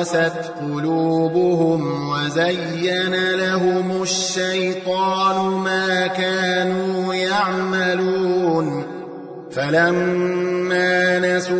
قست قلوبهم وزين لهم الشيطان ما كانوا يعملون. فلما نسوا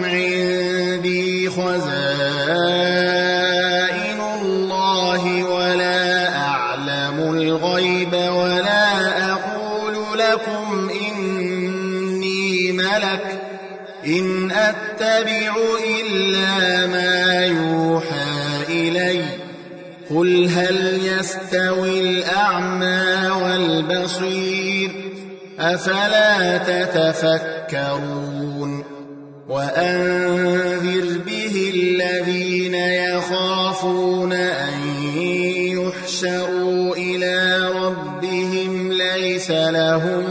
أتبع إلا ما يوحى إلي. قل هل يستوي الأعمى والبصير؟ أفلا تتفكرون؟ وأنذر به الذين يخافون أن يحشروا إلى ربهم ليس لهم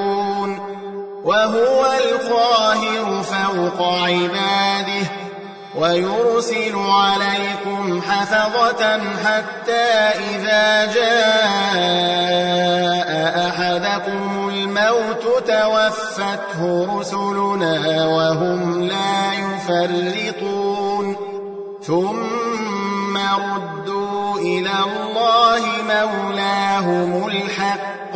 وهو القاهر فوق عباده ويرسل عليكم حفظة حتى إذا جاء أحدكم الموت توفته رسلنا وهم لا يفرطون. ثم ردوا إلى الله مولاهم الحق.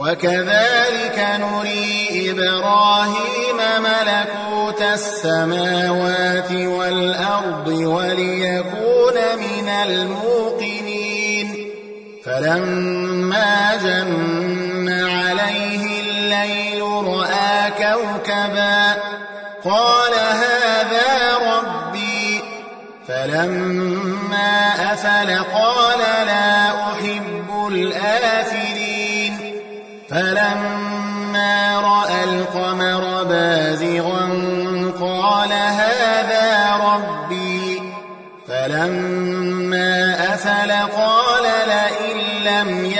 وكذلك نري إبراهيم ملكوت السماوات والأرض وليكون من الموقنين. فلما جن عليه الليل رأى كوكبا قال هذا ربي. فلما أفل قال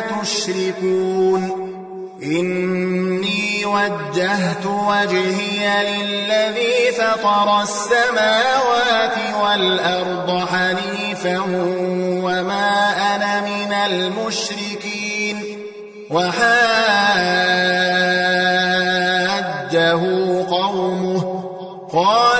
تشركون. إني وجهت وجهي للذي فطر السماوات والأرض حنيفا وما أنا من المشركين. وحاجه قومه. قال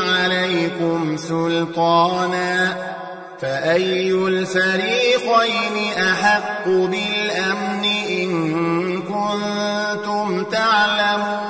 عليكم سلطانا فأي الفريقين أحق بالأمن إن كنتم تعلمون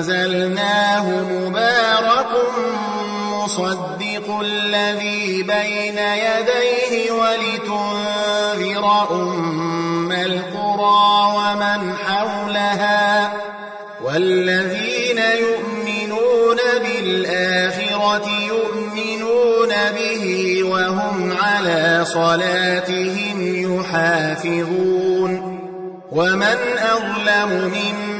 أنزلناه مبارك مصدق الذي بين يديه ولتنذر أم القرى ومن حولها والذين يؤمنون بالآخرة يؤمنون به وهم على صلاتهم يحافظون ومن أظلم ممن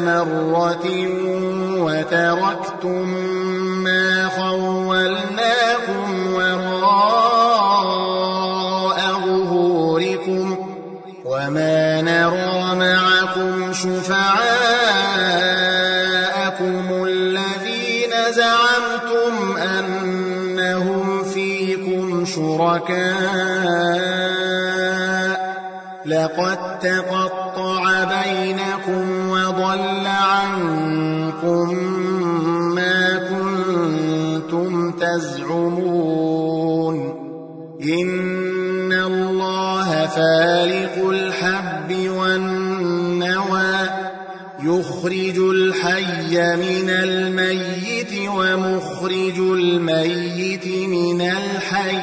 مرة وتركتم ما خولناكم وراء ظهوركم وما نرى معكم شفعاءكم الذين زعمتم أنهم فيكم شركاء. لقد تقطع بينكم وضل عنكم ما كنتم تزعمون إن الله فالق الحب والنوى يخرج الحي من الميت ومخرج الميت من الحي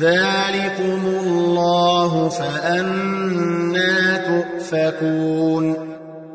ذلكم الله فأنا تؤفكون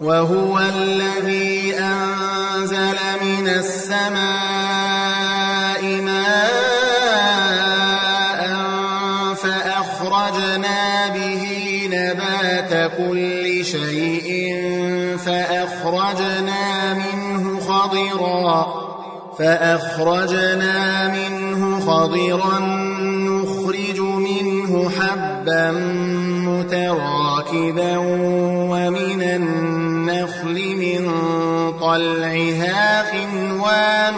وهو الذي أنزل من السماء ماء فأخرجنا به نبات كل شيء فأخرجنا منه خضرا فأخرجنا منه خضرا نخرج منه حبا متراكبا ومن النخل من طلعها خنوان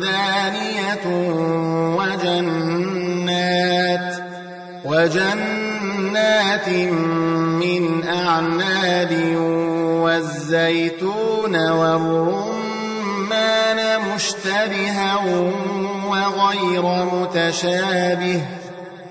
دانية وجنات وجنات من أعناب والزيتون والرمان مشتبها وغير متشابه.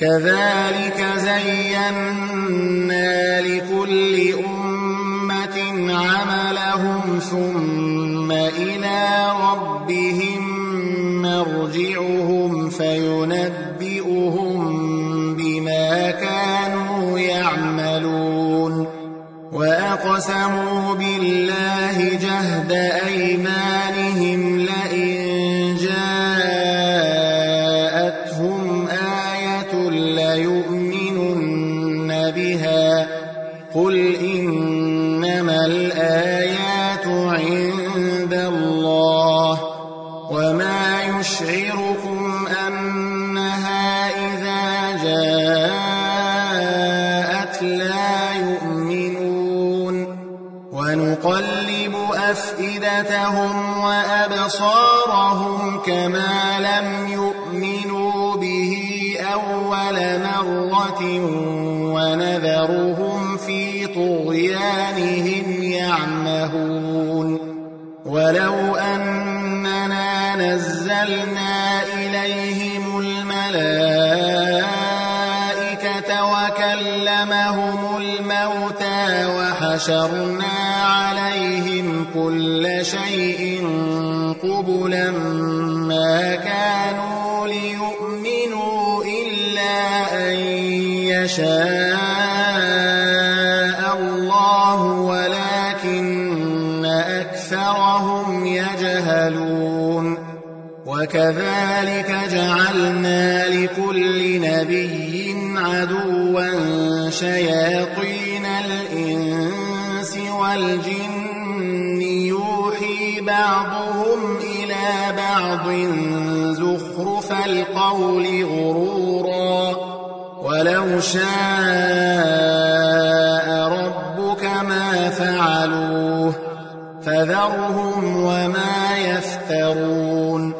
كذلك زينا لكل أمة عملهم ثم إلى ربهم مرجعهم فينبئهم بما كانوا يعملون وأقسموا بالله جهد أيمانهم أفئدتهم وأبصارهم كما لم يؤمنوا به أول مرة ونذرهم في طغيانهم يعمهون ولو أننا نزلنا إليهم الملائكة وكلمهم الموتى وحشرنا عليهم كل شيء قبلا ما كانوا ليؤمنوا إلا أن يشاء الله ولكن أكثرهم يجهلون. وكذلك جعلنا لكل نبي عدوا شياطين الإنس والجن بعضهم إلى بعض زخرف القول غرورا. ولو شاء ربك ما فعلوه فذرهم وما يفترون.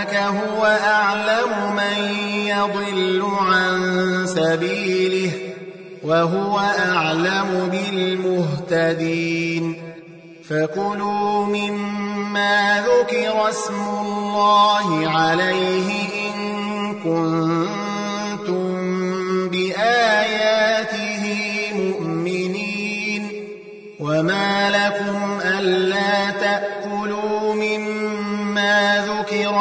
ربك هو أعلم من يضل عن سبيله وهو أعلم بالمهتدين فكلوا مما ذكر اسم الله عليه إن كنتم بآياته مؤمنين وما لكم ألا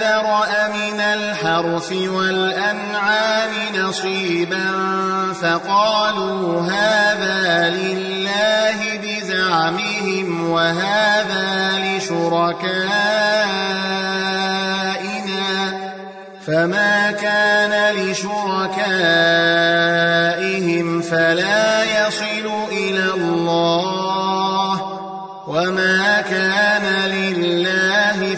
ذرأ من الحرث والأنعام نصيبا فقالوا هذا لله بزعمهم وهذا لشركائنا فما كان لشركائهم فلا يصل إلى الله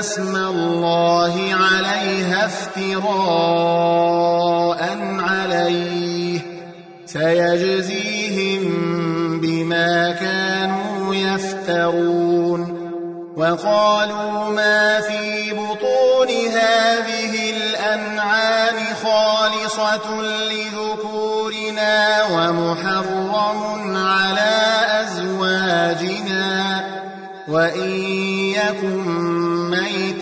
اسم الله عليها افتراء عليه سيجزيهم بما كانوا يفترون وقالوا ما في بطون هذه الأنعام خالصة لذكورنا ومحرم على أزواجنا وإن يكن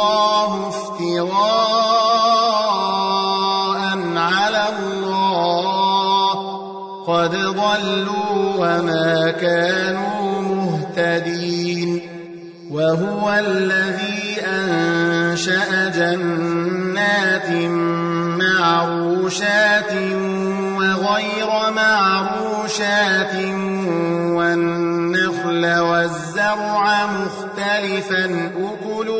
الله افتراء على الله. قد ضلوا وما كانوا مهتدين. وهو الذي أنشأ جنات معروشات وغير معروشات والنخل والزرع مختلفا أكله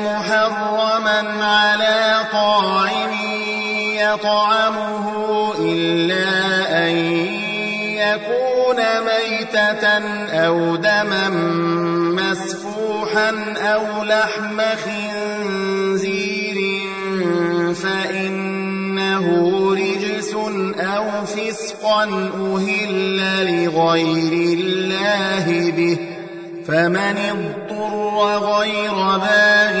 محرما على طاعم يطعمه إلا أن يكون ميتة أو دما مسفوحا أو لحم خنزير فإنه رجس أو فسقا أهل لغير الله به فمن اضطر غير باغ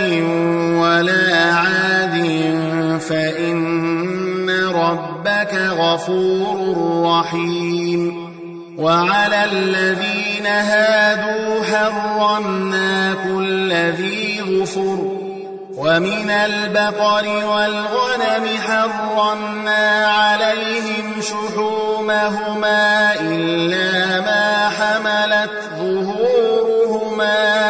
ولا عاد فإن ربك غفور رحيم وعلى الذين هادوا حرمنا كل ذي غفر ومن البقر والغنم حرمنا عليهم شحومهما إلا ما حملت ظهورهما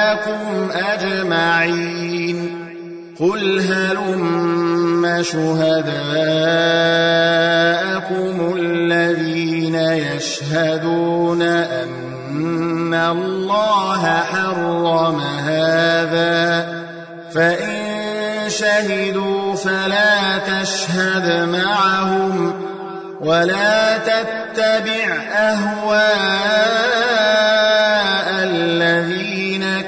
أجمعين. قل هلم ثم شهداءكم الذين يشهدون أن الله حرم هذا؟ فإن شهدوا فلا تشهد معهم ولا تتبع أهواء الذين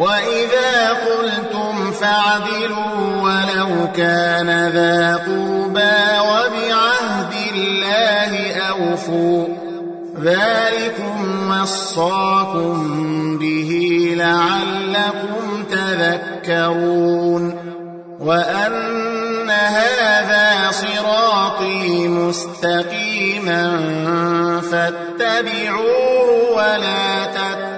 وإذا قلتم فاعدلوا ولو كان ذا قربى وبعهد الله أوفوا ذلكم وصاكم به لعلكم تذكرون وأن هذا صراطي مستقيما فاتبعوه ولا تتبعوا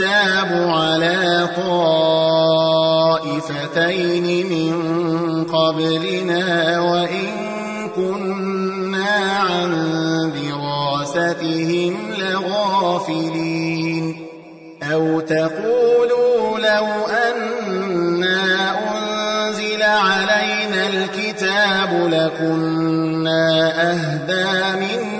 الكتاب على طائفتين من قبلنا وإن كنا عن دراستهم لغافلين. أو تقولوا لو أنا أنزل علينا الكتاب لكنا أهدى منهم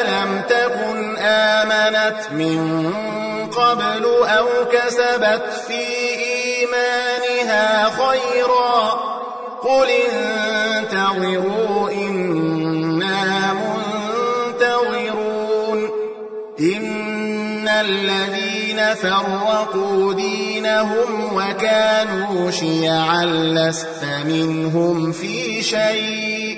آمنت من قبل أو كسبت في إيمانها خيرا قل انتظروا إنا منتظرون إن الذين فرقوا دينهم وكانوا شيعا لست منهم في شيء